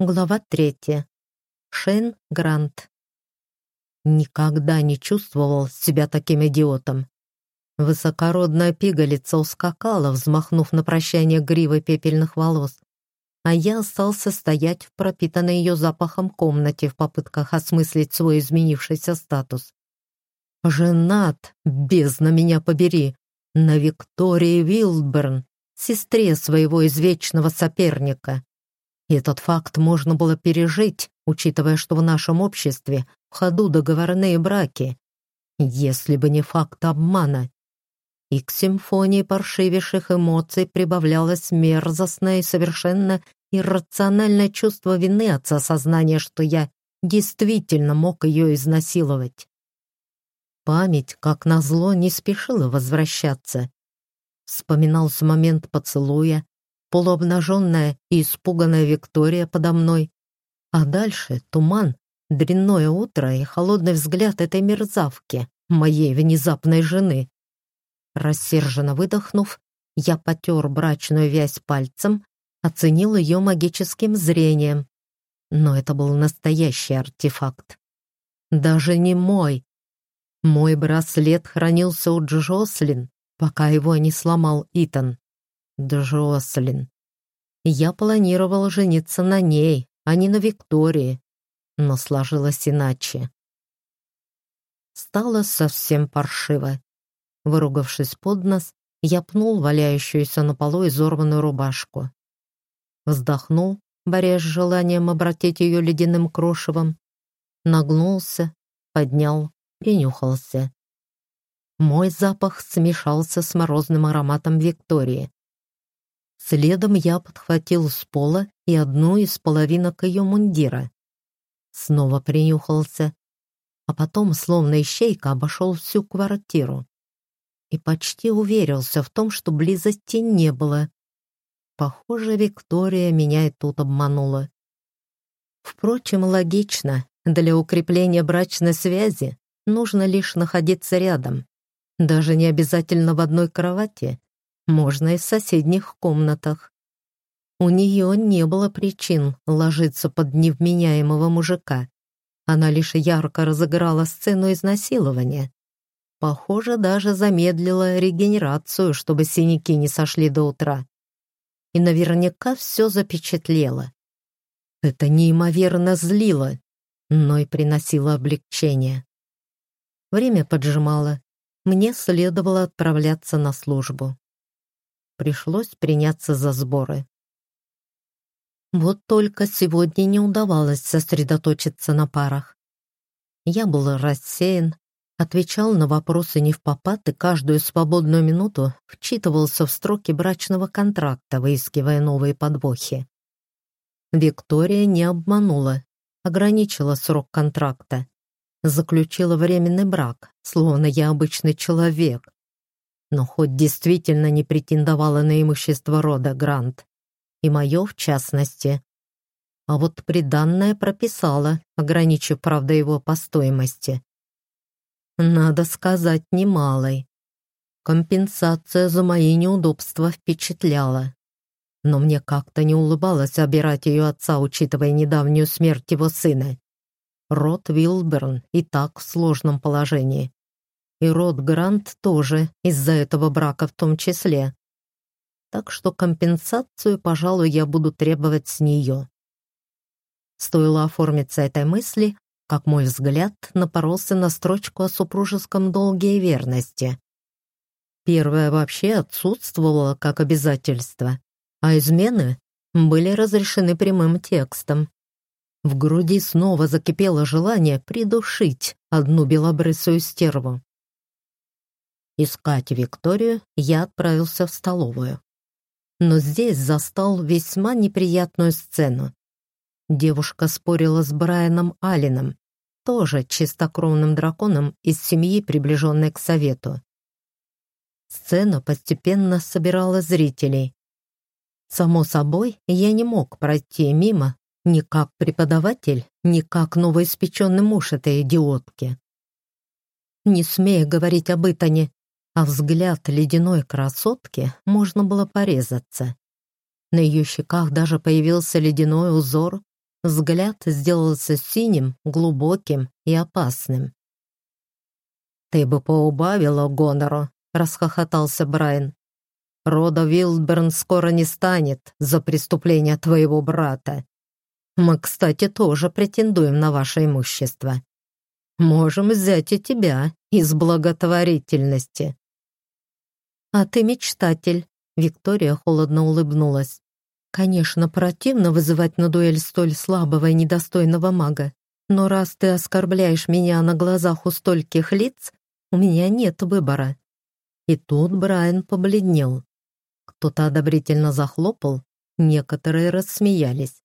Глава третья. Шейн Грант. Никогда не чувствовал себя таким идиотом. Высокородная пигалица ускакала, взмахнув на прощание гривой пепельных волос, а я остался стоять в пропитанной ее запахом комнате в попытках осмыслить свой изменившийся статус. Женат, бездна меня побери, на Виктории Вилдберн, сестре своего извечного соперника. И этот факт можно было пережить, учитывая, что в нашем обществе в ходу договорные браки, если бы не факт обмана. И к симфонии паршивейших эмоций прибавлялось мерзостное и совершенно иррациональное чувство вины от осознания, что я действительно мог ее изнасиловать. Память, как назло, не спешила возвращаться. Вспоминался момент поцелуя, полуобнаженная и испуганная Виктория подо мной. А дальше туман, дрянное утро и холодный взгляд этой мерзавки, моей внезапной жены. Рассерженно выдохнув, я потер брачную вязь пальцем, оценил ее магическим зрением. Но это был настоящий артефакт. Даже не мой. Мой браслет хранился у Джослин, пока его не сломал Итан. Джослин. Я планировала жениться на ней, а не на Виктории, но сложилось иначе. Стало совсем паршиво. Выругавшись под нос, я пнул валяющуюся на полу изорванную рубашку. Вздохнул, борясь с желанием обратить ее ледяным крошевом, нагнулся, поднял, принюхался. Мой запах смешался с морозным ароматом Виктории. Следом я подхватил с пола и одну из половинок ее мундира. Снова принюхался, а потом, словно ищейка, обошел всю квартиру. И почти уверился в том, что близости не было. Похоже, Виктория меня и тут обманула. Впрочем, логично, для укрепления брачной связи нужно лишь находиться рядом. Даже не обязательно в одной кровати, можно и в соседних комнатах. У нее не было причин ложиться под невменяемого мужика. Она лишь ярко разыграла сцену изнасилования. Похоже, даже замедлила регенерацию, чтобы синяки не сошли до утра. И наверняка все запечатлело. Это неимоверно злило, но и приносило облегчение. Время поджимало. Мне следовало отправляться на службу пришлось приняться за сборы. Вот только сегодня не удавалось сосредоточиться на парах. Я был рассеян, отвечал на вопросы не в попад и каждую свободную минуту вчитывался в строки брачного контракта, выискивая новые подвохи. Виктория не обманула, ограничила срок контракта, заключила временный брак, словно я обычный человек, но хоть действительно не претендовала на имущество рода Грант, и мое в частности. А вот приданное прописала, ограничив, правда, его по стоимости. Надо сказать, немалой. Компенсация за мои неудобства впечатляла. Но мне как-то не улыбалось обирать ее отца, учитывая недавнюю смерть его сына. Род Вилберн и так в сложном положении и род Грант тоже из-за этого брака в том числе. Так что компенсацию, пожалуй, я буду требовать с нее. Стоило оформиться этой мысли, как мой взгляд напоролся на строчку о супружеском долге и верности. Первое вообще отсутствовало как обязательство, а измены были разрешены прямым текстом. В груди снова закипело желание придушить одну белобрысую стерву. Искать Викторию я отправился в столовую. Но здесь застал весьма неприятную сцену. Девушка спорила с Брайаном Алленом, тоже чистокровным драконом из семьи, приближенной к совету. Сцена постепенно собирала зрителей. Само собой, я не мог пройти мимо ни как преподаватель, ни как новоиспеченный муж этой идиотки. Не смея говорить об Итане, а взгляд ледяной красотки можно было порезаться. На ее щеках даже появился ледяной узор, взгляд сделался синим, глубоким и опасным. «Ты бы поубавила гонору», — расхохотался Брайан. «Рода Вилдберн скоро не станет за преступление твоего брата. Мы, кстати, тоже претендуем на ваше имущество. Можем взять и тебя из благотворительности». «А ты мечтатель», — Виктория холодно улыбнулась. «Конечно, противно вызывать на дуэль столь слабого и недостойного мага, но раз ты оскорбляешь меня на глазах у стольких лиц, у меня нет выбора». И тут Брайан побледнел. Кто-то одобрительно захлопал, некоторые рассмеялись.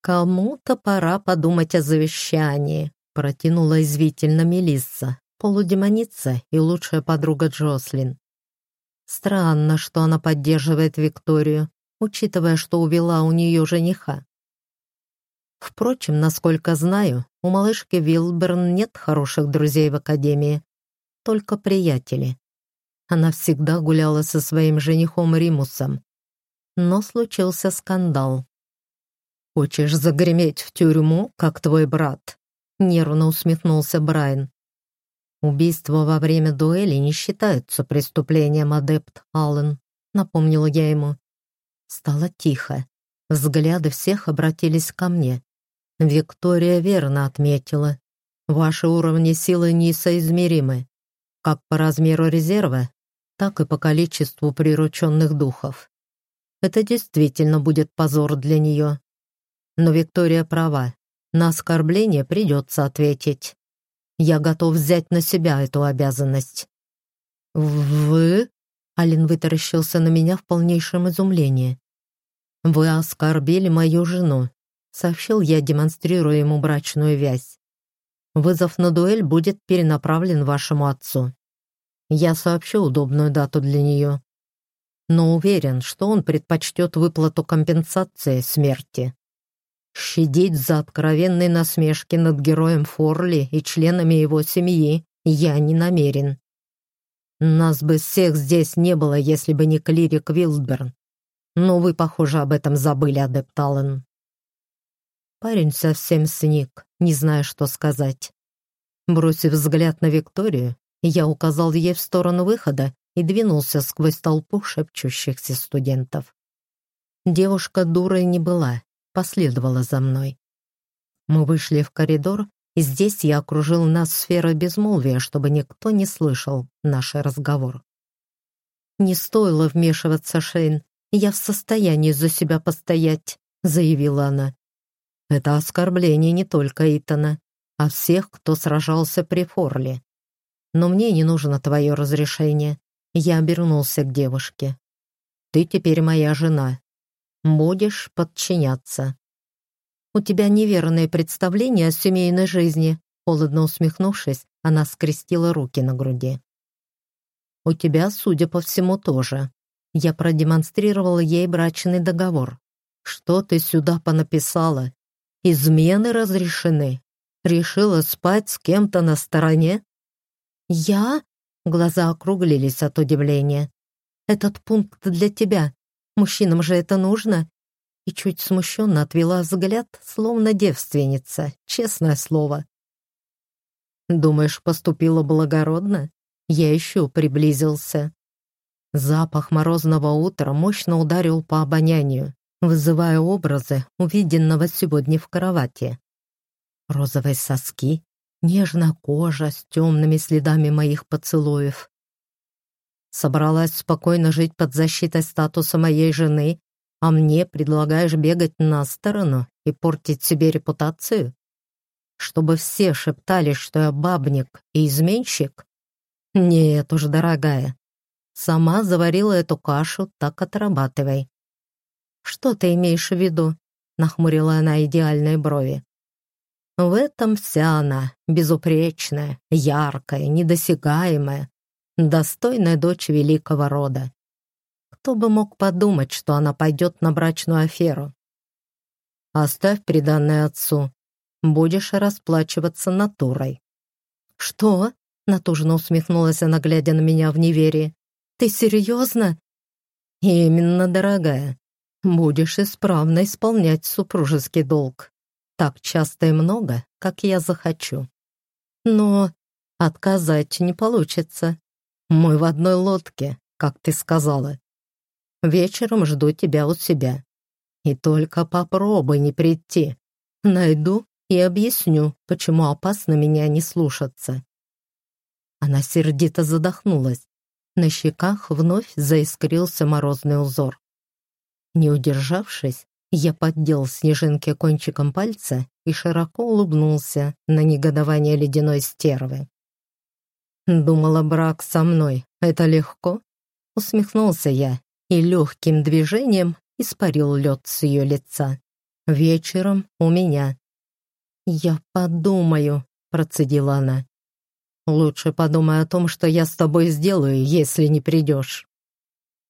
«Кому-то пора подумать о завещании», — протянула извительно Мелисса, полудемоница и лучшая подруга Джослин. Странно, что она поддерживает Викторию, учитывая, что увела у нее жениха. Впрочем, насколько знаю, у малышки Вилберн нет хороших друзей в академии, только приятели. Она всегда гуляла со своим женихом Римусом. Но случился скандал. «Хочешь загреметь в тюрьму, как твой брат?» — нервно усмехнулся Брайан. «Убийство во время дуэли не считается преступлением, адепт Аллен», — напомнила я ему. Стало тихо. Взгляды всех обратились ко мне. Виктория верно отметила. Ваши уровни силы несоизмеримы, как по размеру резерва, так и по количеству прирученных духов. Это действительно будет позор для нее. Но Виктория права. На оскорбление придется ответить. Я готов взять на себя эту обязанность. «Вы?» — Алин вытаращился на меня в полнейшем изумлении. «Вы оскорбили мою жену сообщил я, демонстрируя ему брачную вязь. Вызов на дуэль будет перенаправлен вашему отцу. Я сообщу удобную дату для нее. Но уверен, что он предпочтет выплату компенсации смерти. Щадить за откровенные насмешки над героем Форли и членами его семьи я не намерен. Нас бы всех здесь не было, если бы не клирик Вилдберн. Но вы, похоже, об этом забыли, адепт Аллен. Парень совсем сник, не зная, что сказать. Бросив взгляд на Викторию, я указал ей в сторону выхода и двинулся сквозь толпу шепчущихся студентов. Девушка дурой не была, последовала за мной. Мы вышли в коридор, и здесь я окружил нас сферой безмолвия, чтобы никто не слышал наш разговор. «Не стоило вмешиваться, Шейн. Я в состоянии за себя постоять», — заявила она. Это оскорбление не только Итана, а всех, кто сражался при Форле. Но мне не нужно твое разрешение. Я обернулся к девушке. Ты теперь моя жена. Будешь подчиняться. У тебя неверное представление о семейной жизни. Холодно усмехнувшись, она скрестила руки на груди. У тебя, судя по всему, тоже. Я продемонстрировала ей брачный договор. Что ты сюда понаписала? Измены разрешены. Решила спать с кем-то на стороне? Я? Глаза округлились от удивления. Этот пункт для тебя. Мужчинам же это нужно. И чуть смущенно отвела взгляд, словно девственница, честное слово. Думаешь, поступила благородно? Я еще приблизился. Запах морозного утра мощно ударил по обонянию вызывая образы увиденного сегодня в кровати. Розовые соски, нежная кожа с темными следами моих поцелуев. Собралась спокойно жить под защитой статуса моей жены, а мне предлагаешь бегать на сторону и портить себе репутацию? Чтобы все шептали, что я бабник и изменщик? Нет уж, дорогая. Сама заварила эту кашу, так отрабатывай. «Что ты имеешь в виду?» — нахмурила она идеальные брови. В этом вся она, безупречная, яркая, недосягаемая, достойная дочь великого рода. Кто бы мог подумать, что она пойдет на брачную аферу? Оставь приданное отцу. Будешь расплачиваться натурой. Что? Натужно усмехнулась она, глядя на меня в неверии. Ты серьезно? Именно, дорогая. будешь исправно исполнять супружеский долг. Так часто и много, как я захочу. Но отказать не получится. Мы в одной лодке, как ты сказала. Вечером жду тебя у себя. И только попробуй не прийти. Найду и объясню, почему опасно меня не слушаться. Она сердито задохнулась. На щеках вновь заискрился морозный узор. Не удержавшись, я поддел снежинки кончиком пальца и широко улыбнулся на негодование ледяной стервы. «Думала, брак со мной — это легко?» Усмехнулся я и легким движением испарил лед с ее лица. «Вечером у меня». «Я подумаю», — процедила она. «Лучше подумай о том, что я с тобой сделаю, если не придешь».